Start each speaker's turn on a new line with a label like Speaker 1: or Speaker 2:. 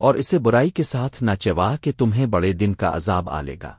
Speaker 1: اور اسے برائی کے ساتھ نہ چوا کہ تمہیں بڑے دن کا عذاب آلے گا۔